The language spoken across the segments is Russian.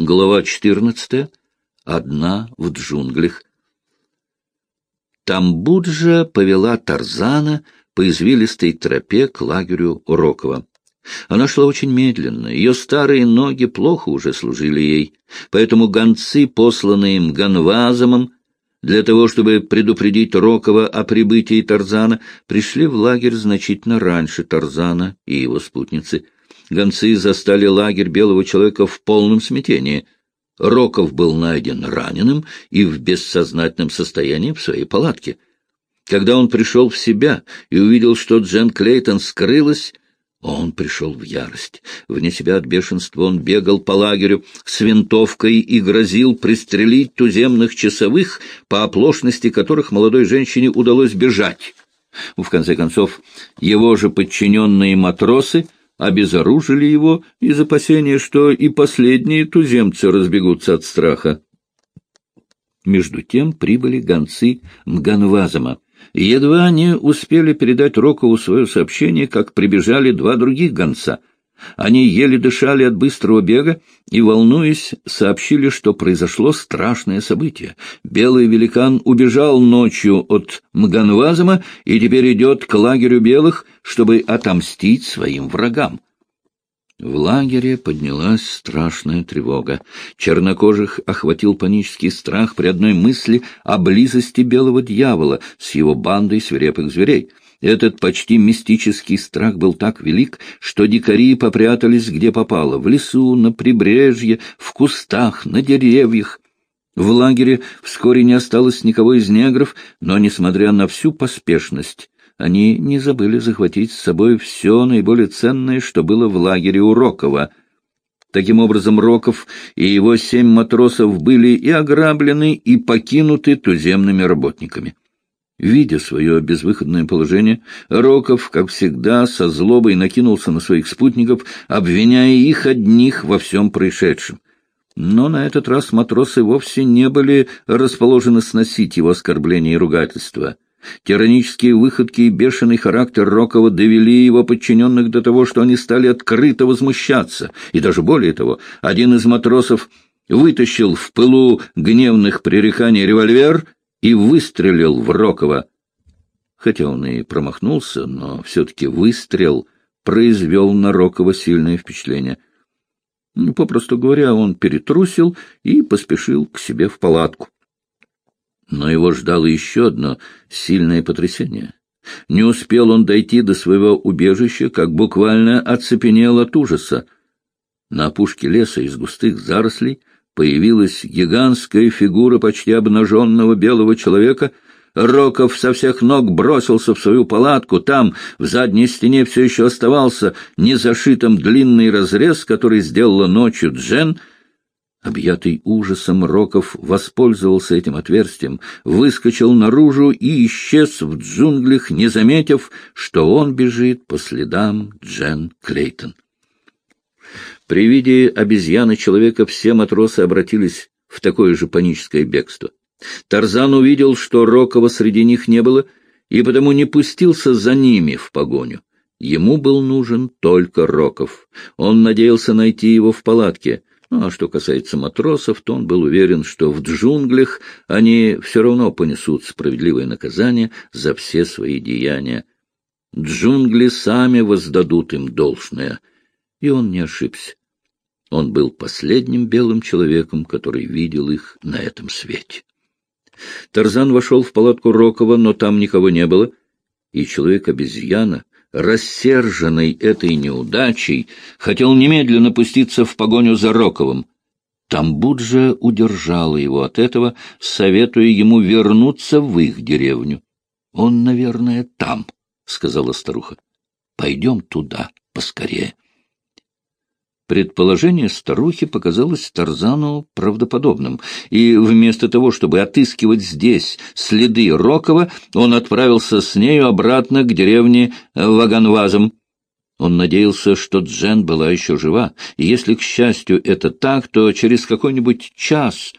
Глава 14. Одна в джунглях. Тамбуджа повела Тарзана по извилистой тропе к лагерю Рокова. Она шла очень медленно, ее старые ноги плохо уже служили ей, поэтому гонцы, посланные им Ганвазомом, для того, чтобы предупредить Рокова о прибытии Тарзана, пришли в лагерь значительно раньше Тарзана и его спутницы — гонцы застали лагерь белого человека в полном смятении. Роков был найден раненым и в бессознательном состоянии в своей палатке. Когда он пришел в себя и увидел, что Джен Клейтон скрылась, он пришел в ярость. Вне себя от бешенства он бегал по лагерю с винтовкой и грозил пристрелить туземных часовых, по оплошности которых молодой женщине удалось бежать. В конце концов, его же подчиненные матросы — обезоружили его из опасения, что и последние туземцы разбегутся от страха. Между тем прибыли гонцы Мганвазама. Едва они успели передать Рокову свое сообщение, как прибежали два других гонца. Они еле дышали от быстрого бега и, волнуясь, сообщили, что произошло страшное событие. Белый великан убежал ночью от Мганвазама и теперь идет к лагерю белых, чтобы отомстить своим врагам. В лагере поднялась страшная тревога. Чернокожих охватил панический страх при одной мысли о близости белого дьявола с его бандой свирепых зверей. Этот почти мистический страх был так велик, что дикари попрятались где попало — в лесу, на прибрежье, в кустах, на деревьях. В лагере вскоре не осталось никого из негров, но, несмотря на всю поспешность, они не забыли захватить с собой все наиболее ценное, что было в лагере у Рокова. Таким образом, Роков и его семь матросов были и ограблены, и покинуты туземными работниками. Видя свое безвыходное положение, Роков, как всегда, со злобой накинулся на своих спутников, обвиняя их одних во всем происшедшем. Но на этот раз матросы вовсе не были расположены сносить его оскорбления и ругательства. Тиранические выходки и бешеный характер Рокова довели его подчиненных до того, что они стали открыто возмущаться, и даже более того, один из матросов вытащил в пылу гневных пререканий револьвер — и выстрелил в Рокова. Хотя он и промахнулся, но все-таки выстрел произвел на Рокова сильное впечатление. Ну, попросту говоря, он перетрусил и поспешил к себе в палатку. Но его ждало еще одно сильное потрясение. Не успел он дойти до своего убежища, как буквально оцепенел от ужаса. На опушке леса из густых зарослей появилась гигантская фигура почти обнаженного белого человека. Роков со всех ног бросился в свою палатку. Там, в задней стене, все еще оставался незашитым длинный разрез, который сделала ночью Джен. Объятый ужасом, Роков воспользовался этим отверстием, выскочил наружу и исчез в джунглях, не заметив, что он бежит по следам Джен Клейтон. При виде обезьяны-человека все матросы обратились в такое же паническое бегство. Тарзан увидел, что Рокова среди них не было, и потому не пустился за ними в погоню. Ему был нужен только Роков. Он надеялся найти его в палатке. Ну, а что касается матросов, то он был уверен, что в джунглях они все равно понесут справедливое наказание за все свои деяния. Джунгли сами воздадут им должное. И он не ошибся. Он был последним белым человеком, который видел их на этом свете. Тарзан вошел в палатку Рокова, но там никого не было, и человек-обезьяна, рассерженный этой неудачей, хотел немедленно пуститься в погоню за Роковым. Тамбуджа удержала его от этого, советуя ему вернуться в их деревню. — Он, наверное, там, — сказала старуха. — Пойдем туда поскорее. Предположение старухи показалось Тарзану правдоподобным, и вместо того, чтобы отыскивать здесь следы Рокова, он отправился с нею обратно к деревне Ваганвазом. Он надеялся, что Джен была еще жива, и если, к счастью, это так, то через какой-нибудь час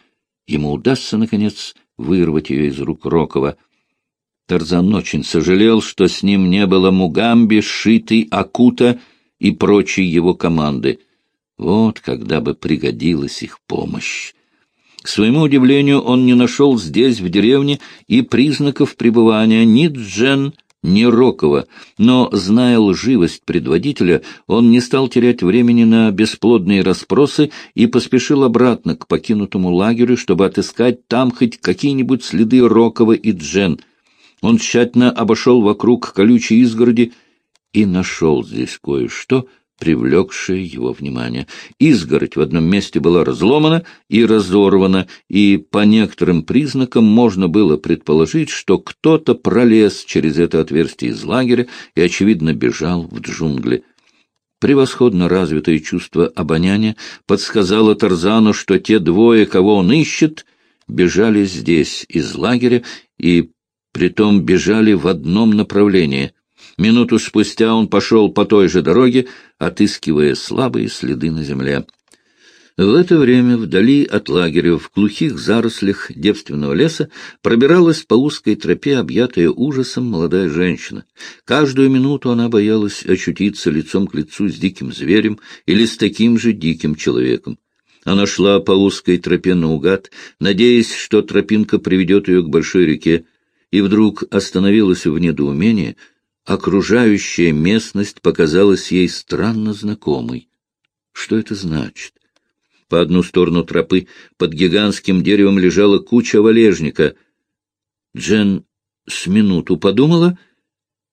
ему удастся, наконец, вырвать ее из рук Рокова. Тарзан очень сожалел, что с ним не было Мугамби, Шиты, Акута и прочей его команды — Вот когда бы пригодилась их помощь. К своему удивлению, он не нашел здесь, в деревне, и признаков пребывания ни Джен, ни Рокова, но, зная лживость предводителя, он не стал терять времени на бесплодные расспросы и поспешил обратно к покинутому лагерю, чтобы отыскать там хоть какие-нибудь следы Рокова и Джен. Он тщательно обошел вокруг колючей изгороди и нашел здесь кое-что — привлекшее его внимание. Изгородь в одном месте была разломана и разорвана, и по некоторым признакам можно было предположить, что кто-то пролез через это отверстие из лагеря и, очевидно, бежал в джунгли. Превосходно развитое чувство обоняния подсказало Тарзану, что те двое, кого он ищет, бежали здесь, из лагеря, и притом бежали в одном направлении — Минуту спустя он пошел по той же дороге, отыскивая слабые следы на земле. В это время вдали от лагеря, в глухих зарослях девственного леса, пробиралась по узкой тропе, объятая ужасом, молодая женщина. Каждую минуту она боялась очутиться лицом к лицу с диким зверем или с таким же диким человеком. Она шла по узкой тропе наугад, надеясь, что тропинка приведет ее к большой реке, и вдруг остановилась в недоумении — окружающая местность показалась ей странно знакомой. Что это значит? По одну сторону тропы под гигантским деревом лежала куча валежника. Джен с минуту подумала,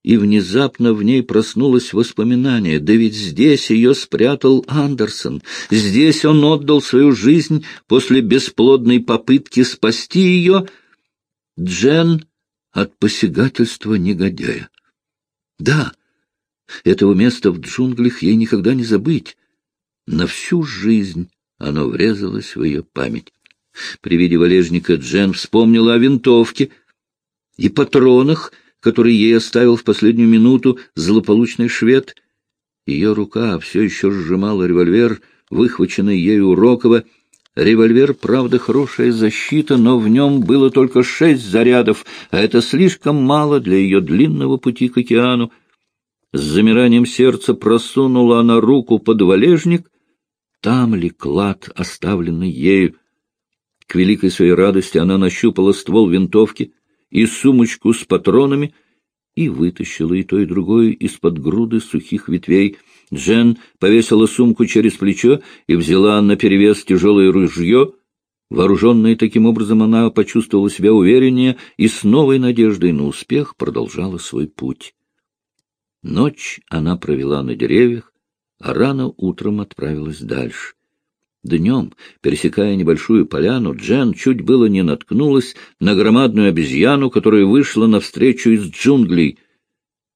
и внезапно в ней проснулось воспоминание. Да ведь здесь ее спрятал Андерсон. Здесь он отдал свою жизнь после бесплодной попытки спасти ее, Джен, от посягательства негодяя. Да, этого места в джунглях ей никогда не забыть. На всю жизнь оно врезалось в ее память. При виде валежника Джен вспомнила о винтовке и патронах, которые ей оставил в последнюю минуту злополучный швед. Ее рука все еще сжимала револьвер, выхваченный ею Рокова. Револьвер, правда, хорошая защита, но в нем было только шесть зарядов, а это слишком мало для ее длинного пути к океану. С замиранием сердца просунула она руку под валежник. Там ли клад, оставленный ею? К великой своей радости она нащупала ствол винтовки и сумочку с патронами и вытащила и то, и другое из-под груды сухих ветвей — Джен повесила сумку через плечо и взяла наперевес тяжелое ружье. Вооруженная таким образом, она почувствовала себя увереннее и с новой надеждой на успех продолжала свой путь. Ночь она провела на деревьях, а рано утром отправилась дальше. Днем, пересекая небольшую поляну, Джен чуть было не наткнулась на громадную обезьяну, которая вышла навстречу из джунглей —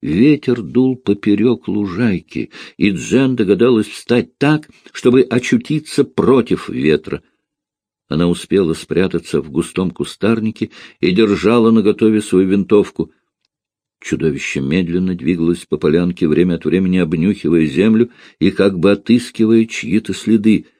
Ветер дул поперек лужайки, и Джен догадалась встать так, чтобы очутиться против ветра. Она успела спрятаться в густом кустарнике и держала наготове свою винтовку. Чудовище медленно двигалось по полянке, время от времени обнюхивая землю и как бы отыскивая чьи-то следы —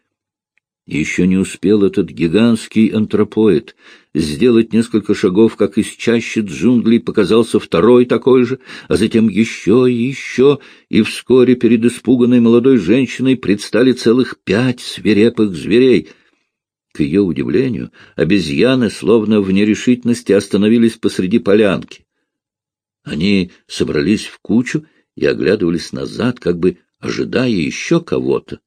еще не успел этот гигантский антропоид сделать несколько шагов, как из чащи джунглей показался второй такой же, а затем еще и еще, и вскоре перед испуганной молодой женщиной предстали целых пять свирепых зверей. К ее удивлению, обезьяны, словно в нерешительности, остановились посреди полянки. Они собрались в кучу и оглядывались назад, как бы ожидая еще кого-то.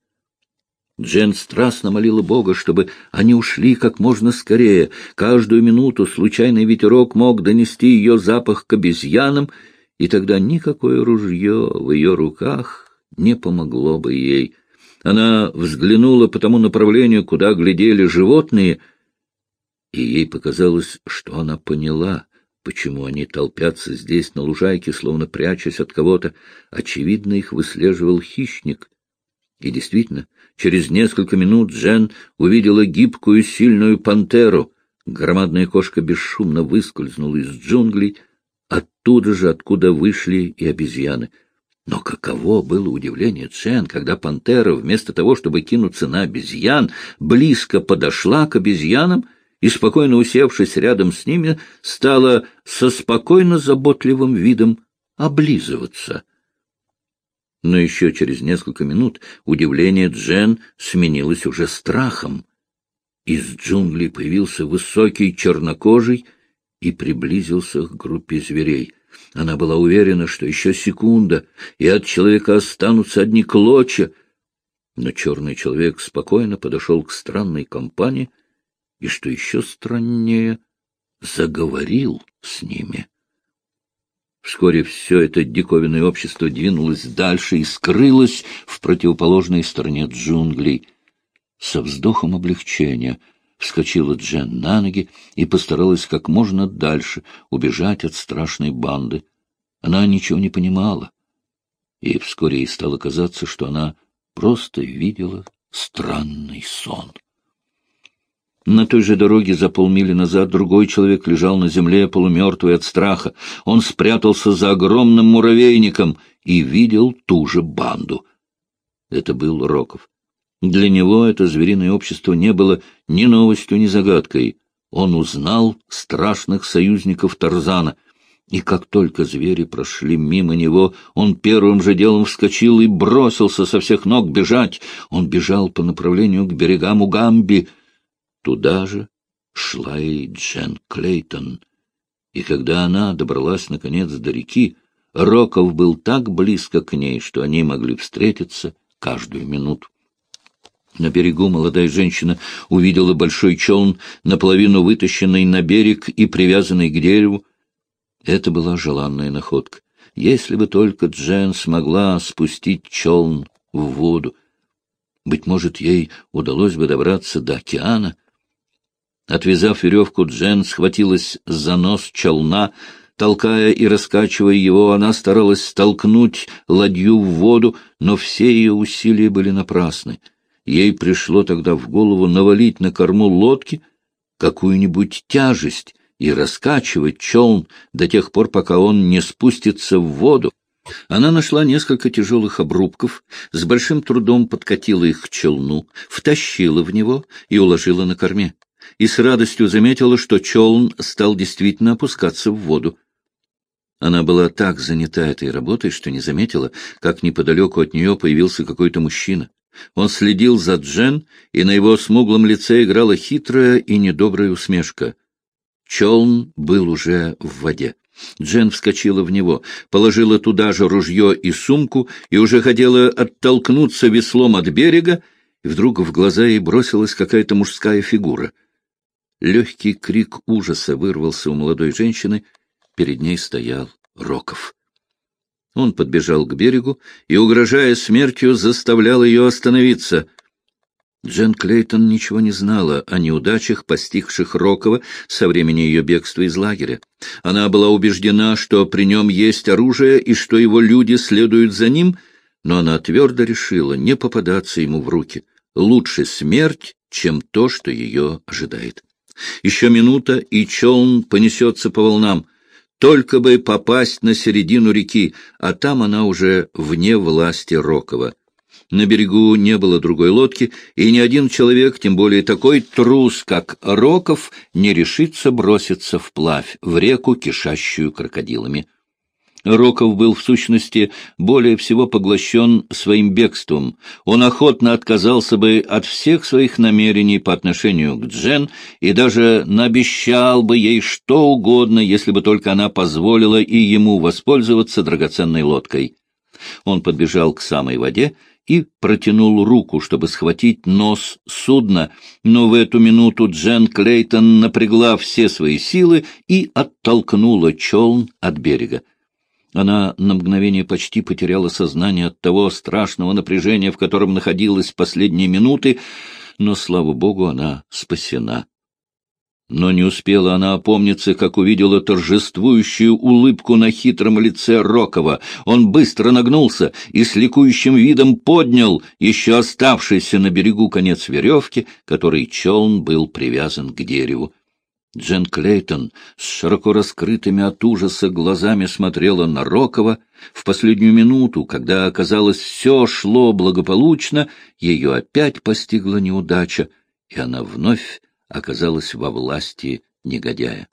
Джен страстно молила Бога, чтобы они ушли как можно скорее. Каждую минуту случайный ветерок мог донести ее запах к обезьянам, и тогда никакое ружье в ее руках не помогло бы ей. Она взглянула по тому направлению, куда глядели животные, и ей показалось, что она поняла, почему они толпятся здесь, на лужайке, словно прячась от кого-то. Очевидно, их выслеживал хищник. И действительно, через несколько минут Джен увидела гибкую сильную пантеру. Громадная кошка бесшумно выскользнула из джунглей, оттуда же, откуда вышли и обезьяны. Но каково было удивление Джен, когда пантера, вместо того, чтобы кинуться на обезьян, близко подошла к обезьянам и, спокойно усевшись рядом с ними, стала со спокойно заботливым видом облизываться — Но еще через несколько минут удивление Джен сменилось уже страхом. Из джунглей появился высокий чернокожий и приблизился к группе зверей. Она была уверена, что еще секунда, и от человека останутся одни клочья. Но черный человек спокойно подошел к странной компании и, что еще страннее, заговорил с ними. Вскоре все это диковинное общество двинулось дальше и скрылось в противоположной стороне джунглей. Со вздохом облегчения вскочила Джен на ноги и постаралась как можно дальше убежать от страшной банды. Она ничего не понимала, и вскоре ей стало казаться, что она просто видела странный сон. На той же дороге за полмили назад другой человек лежал на земле, полумертвый от страха. Он спрятался за огромным муравейником и видел ту же банду. Это был Роков. Для него это звериное общество не было ни новостью, ни загадкой. Он узнал страшных союзников Тарзана. И как только звери прошли мимо него, он первым же делом вскочил и бросился со всех ног бежать. Он бежал по направлению к берегам Угамби — Туда же шла и Джен Клейтон. И когда она добралась, наконец, до реки, Роков был так близко к ней, что они могли встретиться каждую минуту. На берегу молодая женщина увидела большой челн, наполовину вытащенный на берег и привязанный к дереву. Это была желанная находка. Если бы только Джен смогла спустить челн в воду, быть может, ей удалось бы добраться до океана — Отвязав веревку, Джен схватилась за нос челна. Толкая и раскачивая его, она старалась столкнуть ладью в воду, но все ее усилия были напрасны. Ей пришло тогда в голову навалить на корму лодки какую-нибудь тяжесть и раскачивать челн до тех пор, пока он не спустится в воду. Она нашла несколько тяжелых обрубков, с большим трудом подкатила их к челну, втащила в него и уложила на корме и с радостью заметила, что челн стал действительно опускаться в воду. Она была так занята этой работой, что не заметила, как неподалеку от нее появился какой-то мужчина. Он следил за Джен, и на его смуглом лице играла хитрая и недобрая усмешка. Челн был уже в воде. Джен вскочила в него, положила туда же ружье и сумку и уже хотела оттолкнуться веслом от берега, и вдруг в глаза ей бросилась какая-то мужская фигура — Легкий крик ужаса вырвался у молодой женщины. Перед ней стоял Роков. Он подбежал к берегу и, угрожая смертью, заставлял ее остановиться. Джен Клейтон ничего не знала о неудачах, постигших Рокова со времени ее бегства из лагеря. Она была убеждена, что при нем есть оружие и что его люди следуют за ним, но она твердо решила не попадаться ему в руки. Лучше смерть, чем то, что ее ожидает. Еще минута, и челн понесется по волнам. Только бы попасть на середину реки, а там она уже вне власти Рокова. На берегу не было другой лодки, и ни один человек, тем более такой трус, как Роков, не решится броситься вплавь в реку, кишащую крокодилами. Роков был, в сущности, более всего поглощен своим бегством. Он охотно отказался бы от всех своих намерений по отношению к Джен и даже наобещал бы ей что угодно, если бы только она позволила и ему воспользоваться драгоценной лодкой. Он подбежал к самой воде и протянул руку, чтобы схватить нос судна, но в эту минуту Джен Клейтон напрягла все свои силы и оттолкнула челн от берега. Она на мгновение почти потеряла сознание от того страшного напряжения, в котором находилась последние минуты, но, слава богу, она спасена. Но не успела она опомниться, как увидела торжествующую улыбку на хитром лице Рокова. Он быстро нагнулся и с ликующим видом поднял еще оставшийся на берегу конец веревки, которой челн был привязан к дереву. Джен Клейтон с широко раскрытыми от ужаса глазами смотрела на Рокова. В последнюю минуту, когда, оказалось, все шло благополучно, ее опять постигла неудача, и она вновь оказалась во власти негодяя.